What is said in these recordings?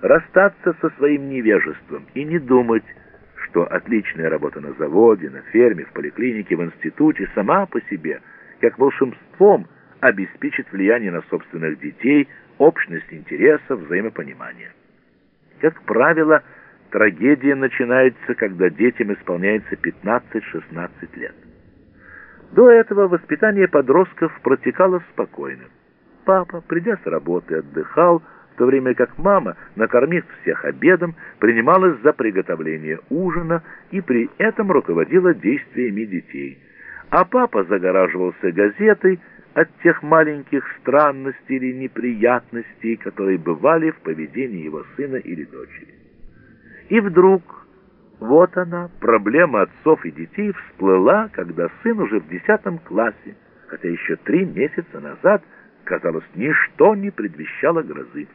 расстаться со своим невежеством и не думать, что отличная работа на заводе, на ферме, в поликлинике, в институте сама по себе, как волшебством, обеспечит влияние на собственных детей, общность интересов, взаимопонимание. Как правило, трагедия начинается, когда детям исполняется 15-16 лет. До этого воспитание подростков протекало спокойно. Папа, придя с работы, отдыхал, в то время как мама, накормив всех обедом, принималась за приготовление ужина и при этом руководила действиями детей. А папа загораживался газетой от тех маленьких странностей или неприятностей, которые бывали в поведении его сына или дочери. И вдруг, вот она, проблема отцов и детей всплыла, когда сын уже в десятом классе, хотя еще три месяца назад, казалось, ничто не предвещало грозы.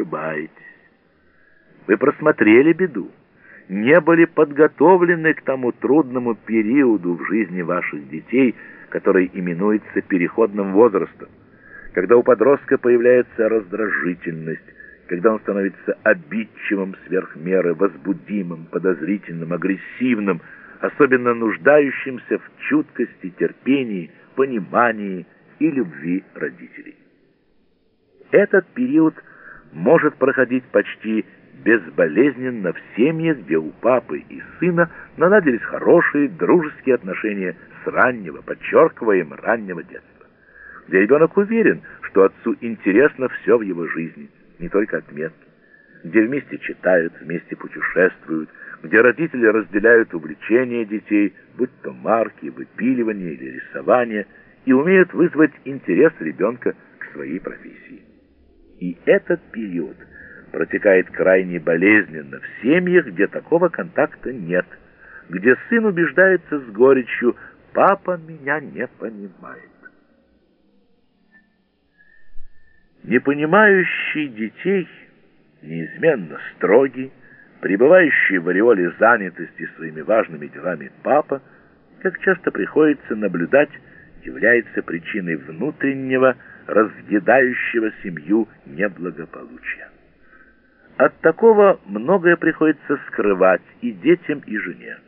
Ошибаетесь. Вы просмотрели беду, не были подготовлены к тому трудному периоду в жизни ваших детей, который именуется переходным возрастом, когда у подростка появляется раздражительность, когда он становится обидчивым сверх меры, возбудимым, подозрительным, агрессивным, особенно нуждающимся в чуткости, терпении, понимании и любви родителей. Этот период может проходить почти безболезненно в семье, где у папы и сына наладились хорошие дружеские отношения с раннего, подчеркиваем, раннего детства, где ребенок уверен, что отцу интересно все в его жизни – не только отметки, где вместе читают, вместе путешествуют, где родители разделяют увлечения детей, будь то марки, выпиливание или рисование, и умеют вызвать интерес ребенка к своей профессии. И этот период протекает крайне болезненно в семьях, где такого контакта нет, где сын убеждается с горечью «папа меня не понимает». непонимающий детей, неизменно строгий, пребывающий в ореоле занятости своими важными делами папа, как часто приходится наблюдать, является причиной внутреннего, разъедающего семью неблагополучия. От такого многое приходится скрывать и детям, и жене.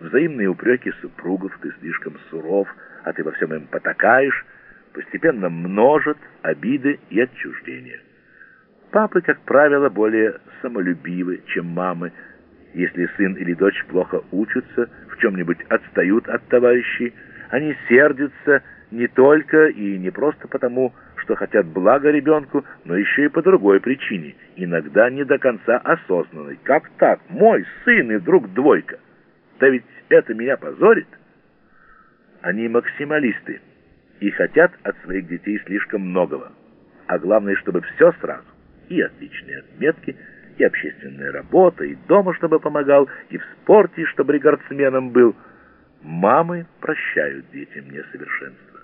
Взаимные упреки супругов «ты слишком суров», а ты во всем им потакаешь – постепенно множат обиды и отчуждения. Папы, как правило, более самолюбивы, чем мамы. Если сын или дочь плохо учатся, в чем-нибудь отстают от товарищей, они сердятся не только и не просто потому, что хотят блага ребенку, но еще и по другой причине, иногда не до конца осознанной. Как так? Мой сын и друг двойка. Да ведь это меня позорит. Они максималисты и хотят от своих детей слишком многого. А главное, чтобы все сразу. И отличные отметки, и общественная работа, и дома, чтобы помогал, и в спорте, чтобы рекордсменом был. Мамы прощают детям несовершенство.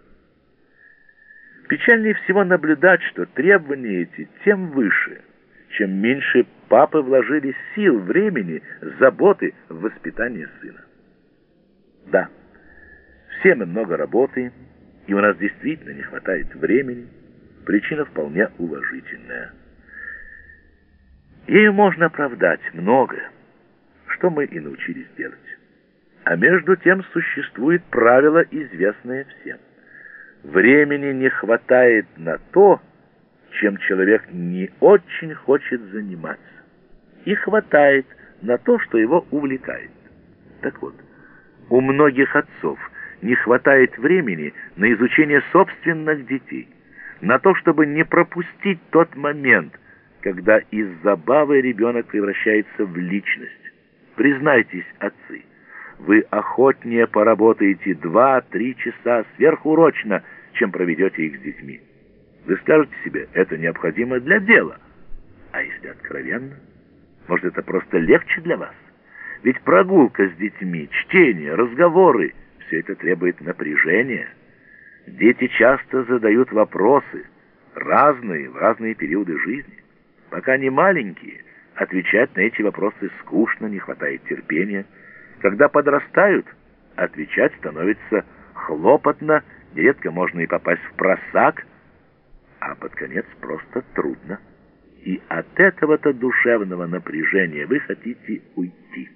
Печальнее всего наблюдать, что требования эти тем выше, чем меньше папы вложили сил, времени, заботы в воспитание сына. Да, все мы много работаем, и у нас действительно не хватает времени, причина вполне уважительная. Ею можно оправдать многое, что мы и научились делать. А между тем существует правило, известное всем. Времени не хватает на то, чем человек не очень хочет заниматься, и хватает на то, что его увлекает. Так вот, у многих отцов – не хватает времени на изучение собственных детей, на то, чтобы не пропустить тот момент, когда из забавы ребенок превращается в личность. Признайтесь, отцы, вы охотнее поработаете два-три часа сверхурочно, чем проведете их с детьми. Вы скажете себе, это необходимо для дела. А если откровенно, может, это просто легче для вас? Ведь прогулка с детьми, чтение, разговоры — все это требует напряжения. Дети часто задают вопросы, разные в разные периоды жизни. Пока они маленькие, отвечать на эти вопросы скучно, не хватает терпения. Когда подрастают, отвечать становится хлопотно, нередко можно и попасть в просак, а под конец просто трудно. и от этого-то душевного напряжения вы хотите уйти.